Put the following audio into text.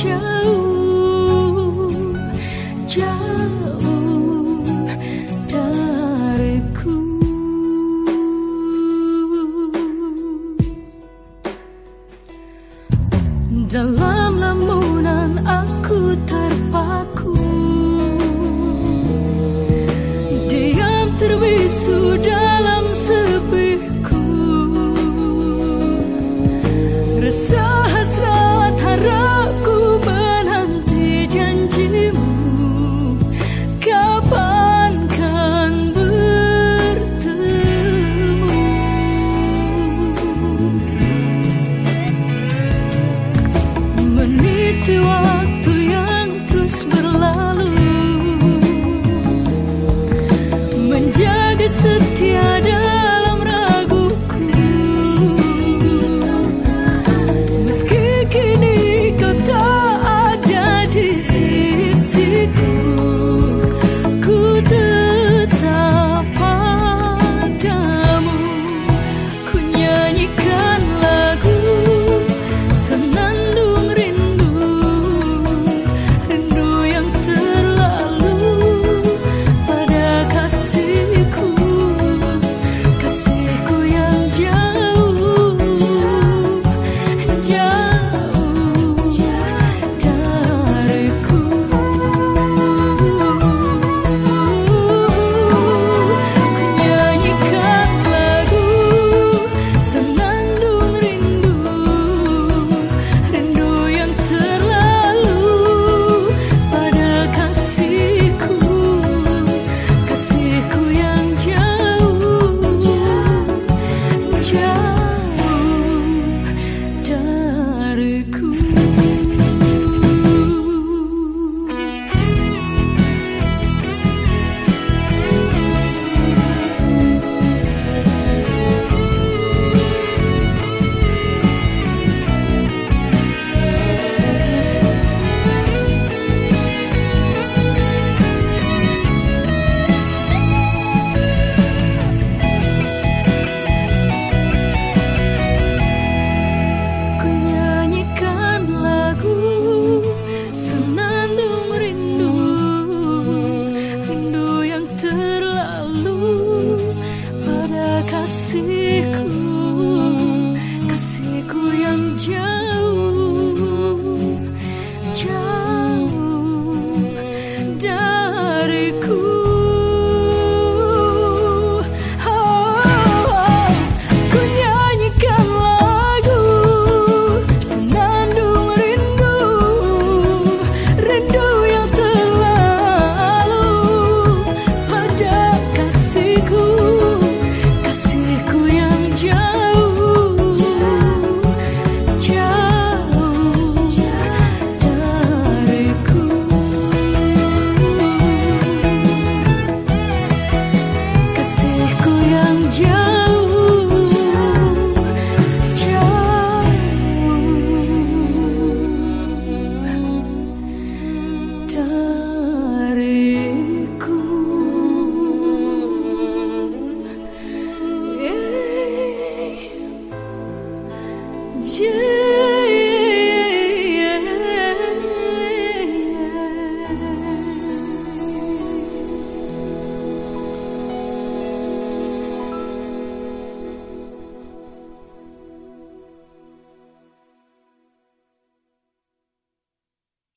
jauh jauh dariku dalam lamunan aku terpaku. Diam terbisu dalam Selalu menjaga setiada